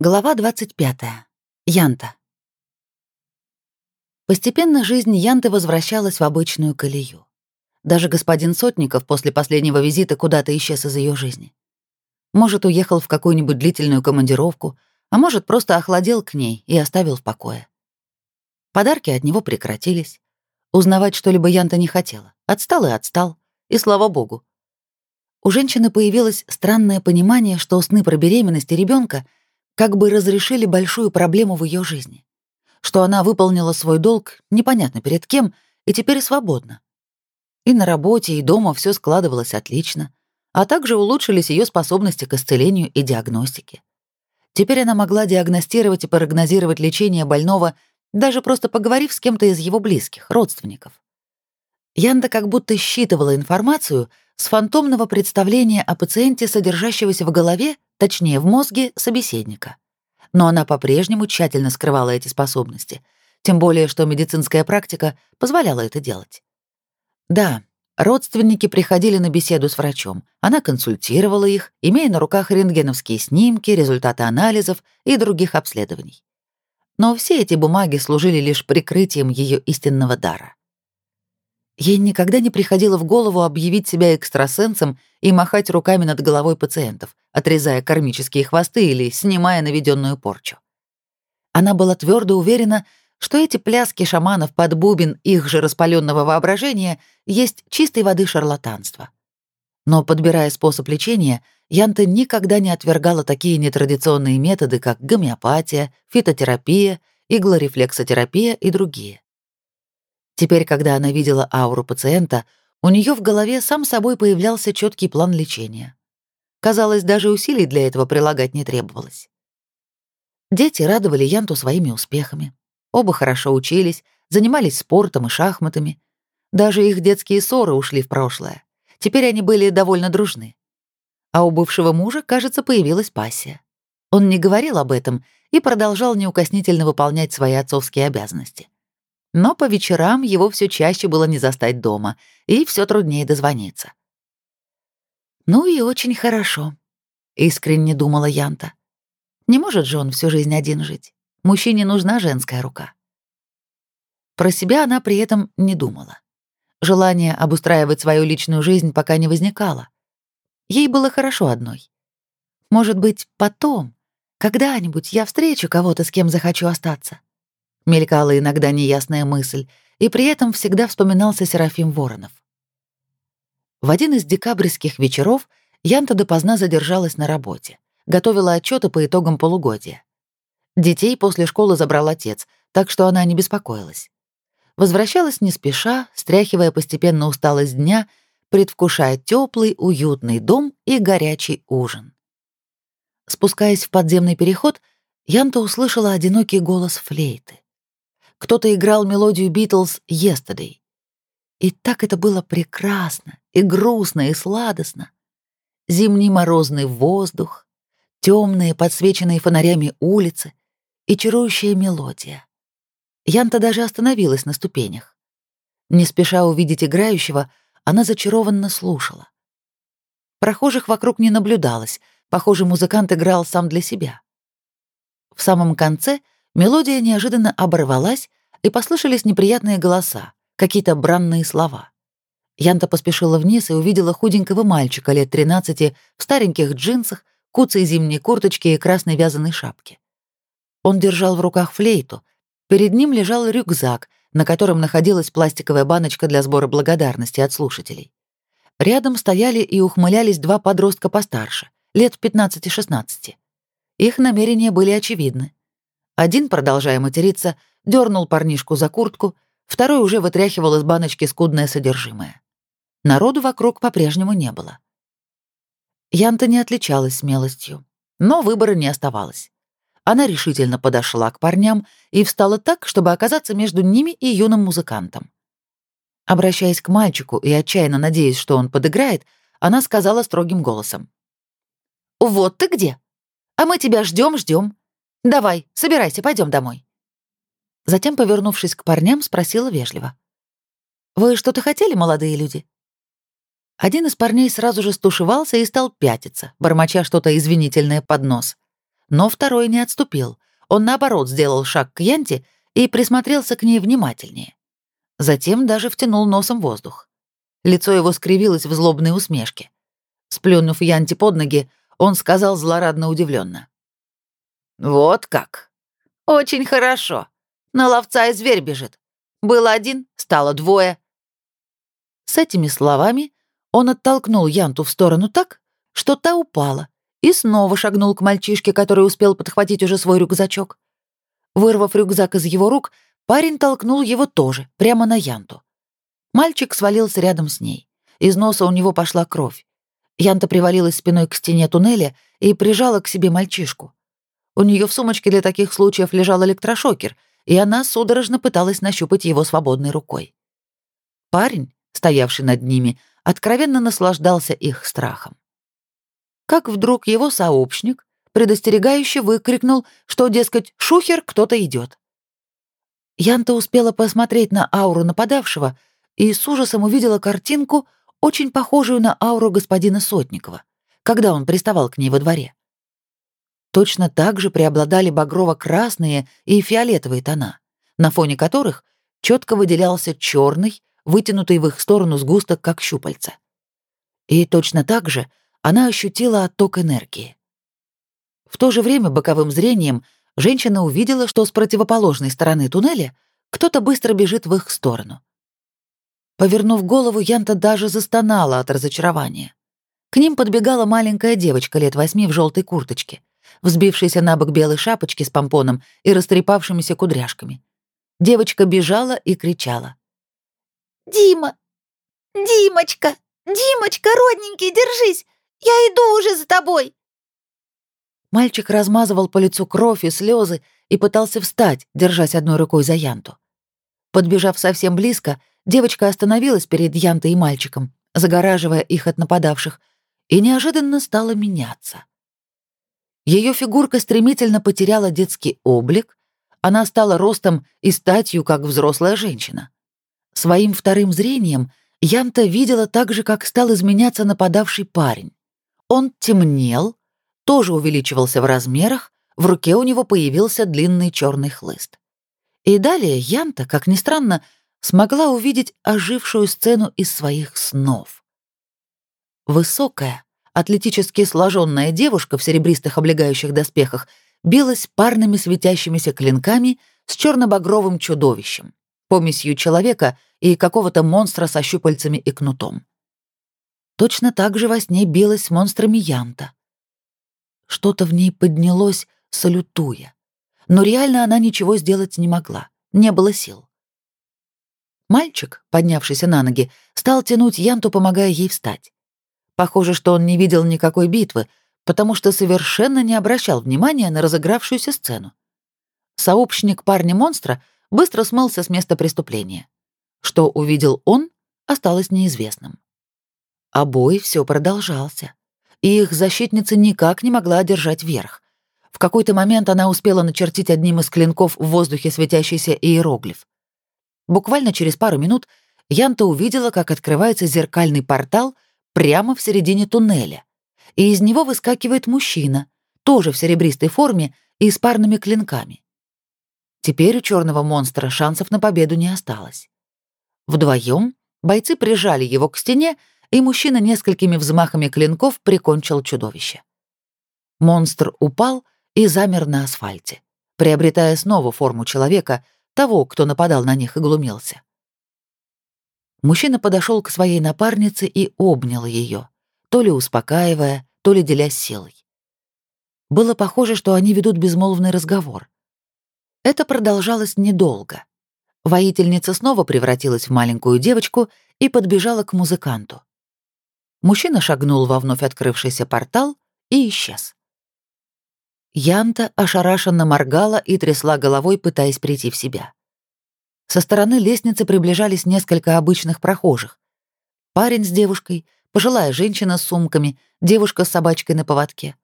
Глава 25. Янта. Постепенно жизнь Янты возвращалась в обычную колею. Даже господин Сотников после последнего визита куда-то исчез из ее жизни. Может, уехал в какую-нибудь длительную командировку, а может, просто охладел к ней и оставил в покое. Подарки от него прекратились. Узнавать что-либо Янта не хотела. Отстал и отстал. И слава богу. У женщины появилось странное понимание, что сны про беременность и ребенка — как бы разрешили большую проблему в ее жизни. Что она выполнила свой долг непонятно перед кем и теперь свободна. И на работе, и дома все складывалось отлично, а также улучшились ее способности к исцелению и диагностике. Теперь она могла диагностировать и прогнозировать лечение больного, даже просто поговорив с кем-то из его близких, родственников. Янда как будто считывала информацию с фантомного представления о пациенте, содержащегося в голове точнее, в мозге собеседника. Но она по-прежнему тщательно скрывала эти способности, тем более что медицинская практика позволяла это делать. Да, родственники приходили на беседу с врачом, она консультировала их, имея на руках рентгеновские снимки, результаты анализов и других обследований. Но все эти бумаги служили лишь прикрытием ее истинного дара. Ей никогда не приходило в голову объявить себя экстрасенсом и махать руками над головой пациентов, отрезая кармические хвосты или снимая наведенную порчу. Она была твердо уверена, что эти пляски шаманов под бубен их же распаленного воображения есть чистой воды шарлатанство. Но, подбирая способ лечения, Янта никогда не отвергала такие нетрадиционные методы, как гомеопатия, фитотерапия, иглорефлексотерапия и другие. Теперь, когда она видела ауру пациента, у нее в голове сам собой появлялся четкий план лечения. Казалось, даже усилий для этого прилагать не требовалось. Дети радовали Янту своими успехами. Оба хорошо учились, занимались спортом и шахматами. Даже их детские ссоры ушли в прошлое. Теперь они были довольно дружны. А у бывшего мужа, кажется, появилась пассия. Он не говорил об этом и продолжал неукоснительно выполнять свои отцовские обязанности. Но по вечерам его все чаще было не застать дома, и все труднее дозвониться. «Ну и очень хорошо», — искренне думала Янта. «Не может же он всю жизнь один жить. Мужчине нужна женская рука». Про себя она при этом не думала. Желание обустраивать свою личную жизнь пока не возникало. Ей было хорошо одной. Может быть, потом, когда-нибудь я встречу кого-то, с кем захочу остаться. Мелькала иногда неясная мысль, и при этом всегда вспоминался Серафим Воронов. В один из декабрьских вечеров Янта допоздна задержалась на работе, готовила отчеты по итогам полугодия. Детей после школы забрал отец, так что она не беспокоилась. Возвращалась не спеша, стряхивая постепенно усталость дня, предвкушая теплый, уютный дом и горячий ужин. Спускаясь в подземный переход, Янта услышала одинокий голос флейты кто-то играл мелодию Битлз «Yesterday». И так это было прекрасно, и грустно, и сладостно. Зимний морозный воздух, темные, подсвеченные фонарями улицы и чарующая мелодия. Янта даже остановилась на ступенях. Не спеша увидеть играющего, она зачарованно слушала. Прохожих вокруг не наблюдалось, похоже, музыкант играл сам для себя. В самом конце — Мелодия неожиданно оборвалась, и послышались неприятные голоса, какие-то бранные слова. Янта поспешила вниз и увидела худенького мальчика лет 13 в стареньких джинсах, куцей зимней курточке и красной вязаной шапке. Он держал в руках флейту. Перед ним лежал рюкзак, на котором находилась пластиковая баночка для сбора благодарности от слушателей. Рядом стояли и ухмылялись два подростка постарше, лет 15-16. Их намерения были очевидны. Один, продолжая материться, дернул парнишку за куртку, второй уже вытряхивал из баночки скудное содержимое. Народу вокруг по-прежнему не было. Янта не отличалась смелостью, но выбора не оставалось. Она решительно подошла к парням и встала так, чтобы оказаться между ними и юным музыкантом. Обращаясь к мальчику и отчаянно надеясь, что он подыграет, она сказала строгим голосом. «Вот ты где! А мы тебя ждем, ждем. Давай, собирайся, пойдем домой». Затем, повернувшись к парням, спросила вежливо. «Вы что-то хотели, молодые люди?» Один из парней сразу же стушевался и стал пятиться, бормоча что-то извинительное под нос. Но второй не отступил. Он, наоборот, сделал шаг к Янте и присмотрелся к ней внимательнее. Затем даже втянул носом воздух. Лицо его скривилось в злобной усмешке. Сплюнув Янте под ноги, он сказал злорадно удивленно: «Вот как? Очень хорошо. На ловца и зверь бежит. Был один, стало двое». С этими словами он оттолкнул Янту в сторону так, что та упала, и снова шагнул к мальчишке, который успел подхватить уже свой рюкзачок. Вырвав рюкзак из его рук, парень толкнул его тоже, прямо на Янту. Мальчик свалился рядом с ней. Из носа у него пошла кровь. Янта привалилась спиной к стене туннеля и прижала к себе мальчишку. У нее в сумочке для таких случаев лежал электрошокер, и она судорожно пыталась нащупать его свободной рукой. Парень, стоявший над ними, откровенно наслаждался их страхом. Как вдруг его сообщник предостерегающе выкрикнул, что, дескать, шухер кто-то идет. Янта успела посмотреть на ауру нападавшего и с ужасом увидела картинку, очень похожую на ауру господина Сотникова, когда он приставал к ней во дворе. Точно так же преобладали багрово-красные и фиолетовые тона, на фоне которых четко выделялся черный, вытянутый в их сторону сгусток, как щупальца. И точно так же она ощутила отток энергии. В то же время боковым зрением женщина увидела, что с противоположной стороны туннеля кто-то быстро бежит в их сторону. Повернув голову, Янта даже застонала от разочарования. К ним подбегала маленькая девочка лет восьми в желтой курточке, взбившейся на бок белой шапочки с помпоном и растрепавшимися кудряшками. Девочка бежала и кричала. «Дима! Димочка! Димочка, родненький, держись! Я иду уже за тобой!» Мальчик размазывал по лицу кровь и слезы и пытался встать, держась одной рукой за Янту. Подбежав совсем близко, Девочка остановилась перед Янтой и мальчиком, загораживая их от нападавших, и неожиданно стала меняться. Ее фигурка стремительно потеряла детский облик, она стала ростом и статью, как взрослая женщина. Своим вторым зрением Янта видела так же, как стал изменяться нападавший парень. Он темнел, тоже увеличивался в размерах, в руке у него появился длинный черный хлыст. И далее Янта, как ни странно, смогла увидеть ожившую сцену из своих снов. Высокая, атлетически сложенная девушка в серебристых облегающих доспехах билась парными светящимися клинками с черно-багровым чудовищем, помесью человека и какого-то монстра со щупальцами и кнутом. Точно так же во сне билась с монстрами Янта. Что-то в ней поднялось, салютуя. Но реально она ничего сделать не могла, не было сил. Мальчик, поднявшийся на ноги, стал тянуть Янту, помогая ей встать. Похоже, что он не видел никакой битвы, потому что совершенно не обращал внимания на разыгравшуюся сцену. Сообщник парня-монстра быстро смылся с места преступления. Что увидел он, осталось неизвестным. А бой все продолжался, и их защитница никак не могла одержать верх. В какой-то момент она успела начертить одним из клинков в воздухе светящийся иероглиф. Буквально через пару минут Янта увидела, как открывается зеркальный портал прямо в середине туннеля, и из него выскакивает мужчина, тоже в серебристой форме и с парными клинками. Теперь у черного монстра шансов на победу не осталось. Вдвоем бойцы прижали его к стене, и мужчина несколькими взмахами клинков прикончил чудовище. Монстр упал и замер на асфальте, приобретая снова форму человека, того, кто нападал на них и глумился. Мужчина подошел к своей напарнице и обнял ее, то ли успокаивая, то ли делясь силой. Было похоже, что они ведут безмолвный разговор. Это продолжалось недолго. Воительница снова превратилась в маленькую девочку и подбежала к музыканту. Мужчина шагнул во вновь открывшийся портал и исчез. Янта ошарашенно моргала и трясла головой, пытаясь прийти в себя. Со стороны лестницы приближались несколько обычных прохожих. Парень с девушкой, пожилая женщина с сумками, девушка с собачкой на поводке.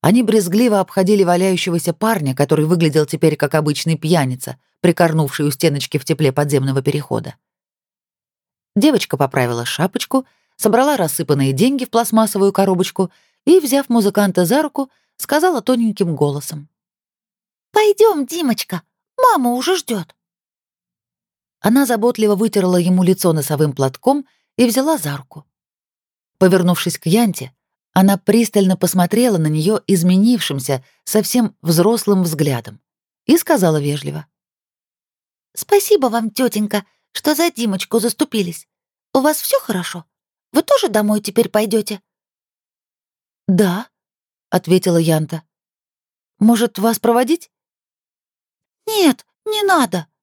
Они брезгливо обходили валяющегося парня, который выглядел теперь как обычный пьяница, прикорнувший у стеночки в тепле подземного перехода. Девочка поправила шапочку, собрала рассыпанные деньги в пластмассовую коробочку и, взяв музыканта за руку, сказала тоненьким голосом. «Пойдем, Димочка, мама уже ждет. Она заботливо вытерла ему лицо носовым платком и взяла за руку. Повернувшись к Янте, она пристально посмотрела на нее изменившимся, совсем взрослым взглядом и сказала вежливо. «Спасибо вам, тетенька, что за Димочку заступились. У вас все хорошо? Вы тоже домой теперь пойдете? «Да», — ответила Янта. «Может, вас проводить?» «Нет, не надо», —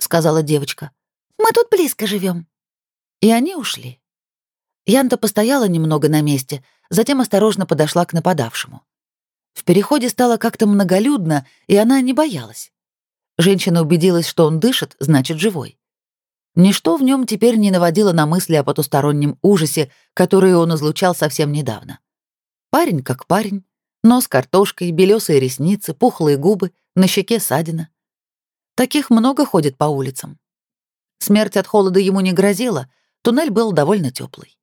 сказала девочка. «Мы тут близко живем. И они ушли. Янта постояла немного на месте, затем осторожно подошла к нападавшему. В переходе стало как-то многолюдно, и она не боялась. Женщина убедилась, что он дышит, значит, живой. Ничто в нем теперь не наводило на мысли о потустороннем ужасе, который он излучал совсем недавно. Парень как парень, нос картошкой, белесые ресницы, пухлые губы, на щеке ссадина. Таких много ходит по улицам. Смерть от холода ему не грозила, туннель был довольно теплый.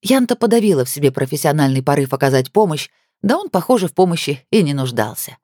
Янта подавила в себе профессиональный порыв оказать помощь, да он, похоже, в помощи и не нуждался.